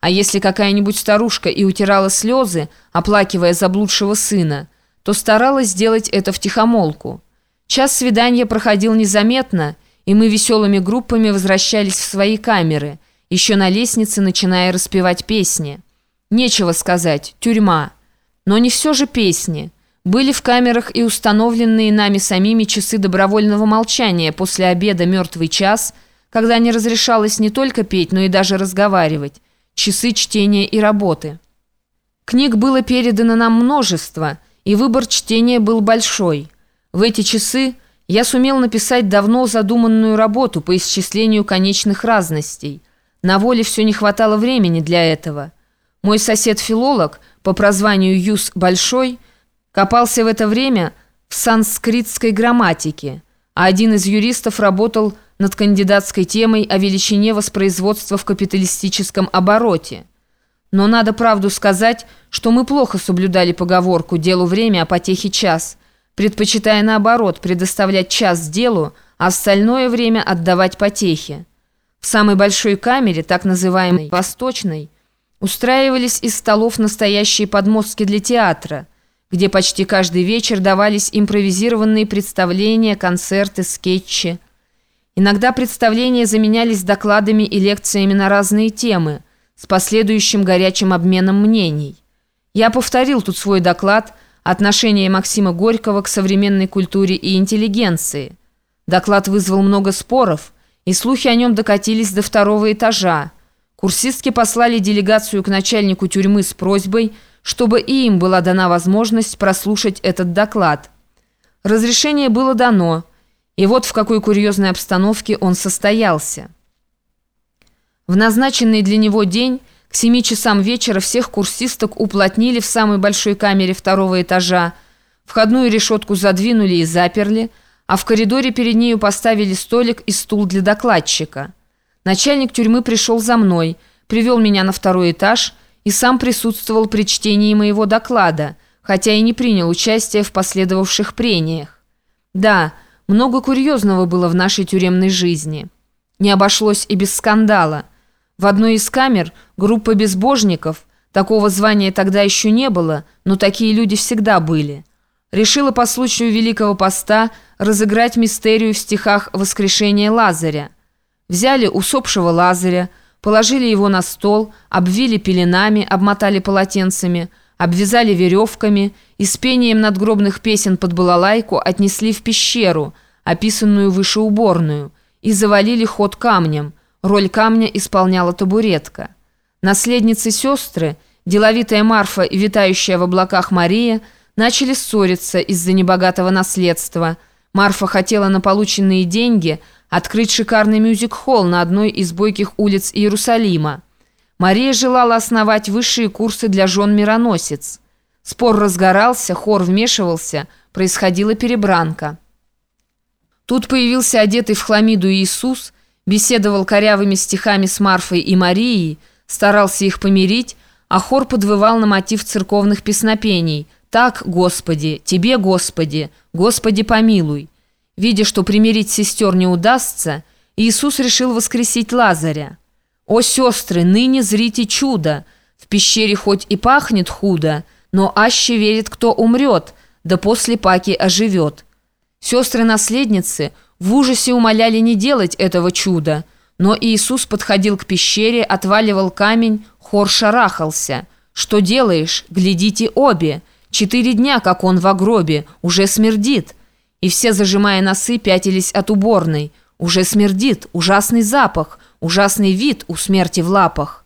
А если какая-нибудь старушка и утирала слезы, оплакивая заблудшего сына, то старалась сделать это втихомолку. Час свидания проходил незаметно, и мы веселыми группами возвращались в свои камеры, еще на лестнице начиная распевать песни. Нечего сказать, тюрьма. Но не все же песни. Были в камерах и установленные нами самими часы добровольного молчания после обеда «Мертвый час», когда не разрешалось не только петь, но и даже разговаривать часы чтения и работы. Книг было передано нам множество, и выбор чтения был большой. В эти часы я сумел написать давно задуманную работу по исчислению конечных разностей. На воле все не хватало времени для этого. Мой сосед-филолог, по прозванию Юс Большой, копался в это время в санскритской грамматике, а один из юристов работал над кандидатской темой о величине воспроизводства в капиталистическом обороте. Но надо правду сказать, что мы плохо соблюдали поговорку «делу время, а потехи час», предпочитая наоборот предоставлять час делу, а остальное время отдавать потехе. В самой большой камере, так называемой «восточной», устраивались из столов настоящие подмостки для театра, где почти каждый вечер давались импровизированные представления, концерты, скетчи – Иногда представления заменялись докладами и лекциями на разные темы, с последующим горячим обменом мнений. Я повторил тут свой доклад «Отношение Максима Горького к современной культуре и интеллигенции». Доклад вызвал много споров, и слухи о нем докатились до второго этажа. Курсистки послали делегацию к начальнику тюрьмы с просьбой, чтобы и им была дана возможность прослушать этот доклад. Разрешение было дано – и вот в какой курьезной обстановке он состоялся. В назначенный для него день к семи часам вечера всех курсисток уплотнили в самой большой камере второго этажа, входную решетку задвинули и заперли, а в коридоре перед нею поставили столик и стул для докладчика. Начальник тюрьмы пришел за мной, привел меня на второй этаж и сам присутствовал при чтении моего доклада, хотя и не принял участия в последовавших прениях. Да, много курьезного было в нашей тюремной жизни. Не обошлось и без скандала. В одной из камер группа безбожников, такого звания тогда еще не было, но такие люди всегда были, решила по случаю Великого Поста разыграть мистерию в стихах «Воскрешение Лазаря». Взяли усопшего Лазаря, положили его на стол, обвили пеленами, обмотали полотенцами, обвязали веревками и с пением надгробных песен под балалайку отнесли в пещеру, описанную выше уборную, и завалили ход камнем. Роль камня исполняла табуретка. Наследницы сестры, деловитая Марфа и витающая в облаках Мария, начали ссориться из-за небогатого наследства. Марфа хотела на полученные деньги открыть шикарный мюзик-холл на одной из бойких улиц Иерусалима. Мария желала основать высшие курсы для жен-мироносец. Спор разгорался, хор вмешивался, происходила перебранка. Тут появился одетый в хламиду Иисус, беседовал корявыми стихами с Марфой и Марией, старался их помирить, а хор подвывал на мотив церковных песнопений «Так, Господи, Тебе, Господи, Господи, помилуй». Видя, что примирить сестер не удастся, Иисус решил воскресить Лазаря. «О, сестры, ныне зрите чудо! В пещере хоть и пахнет худо, но аще верит, кто умрет, да после паки оживет». Сестры-наследницы в ужасе умоляли не делать этого чуда, но Иисус подходил к пещере, отваливал камень, хор шарахался. «Что делаешь? Глядите обе! Четыре дня, как он в гробе, уже смердит!» И все, зажимая носы, пятились от уборной. «Уже смердит! Ужасный запах!» Ужасный вид у смерти в лапах.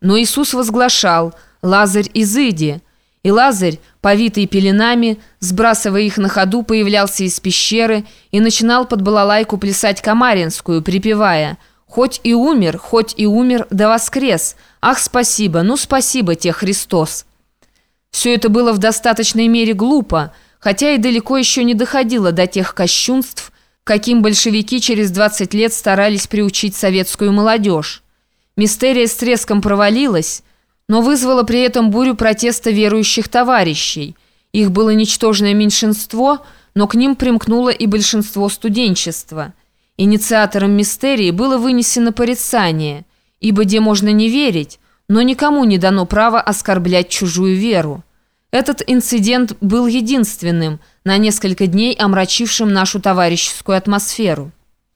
Но Иисус возглашал «Лазарь, изыди!» И Лазарь, повитый пеленами, сбрасывая их на ходу, появлялся из пещеры и начинал под балалайку плясать Камаринскую, припевая «Хоть и умер, хоть и умер, да воскрес! Ах, спасибо, ну спасибо тебе, Христос!» Все это было в достаточной мере глупо, хотя и далеко еще не доходило до тех кощунств, каким большевики через 20 лет старались приучить советскую молодежь. Мистерия с треском провалилась, но вызвала при этом бурю протеста верующих товарищей. Их было ничтожное меньшинство, но к ним примкнуло и большинство студенчества. Инициатором мистерии было вынесено порицание, ибо где можно не верить, но никому не дано право оскорблять чужую веру. Этот инцидент был единственным, на несколько дней омрачившим нашу товарищескую атмосферу.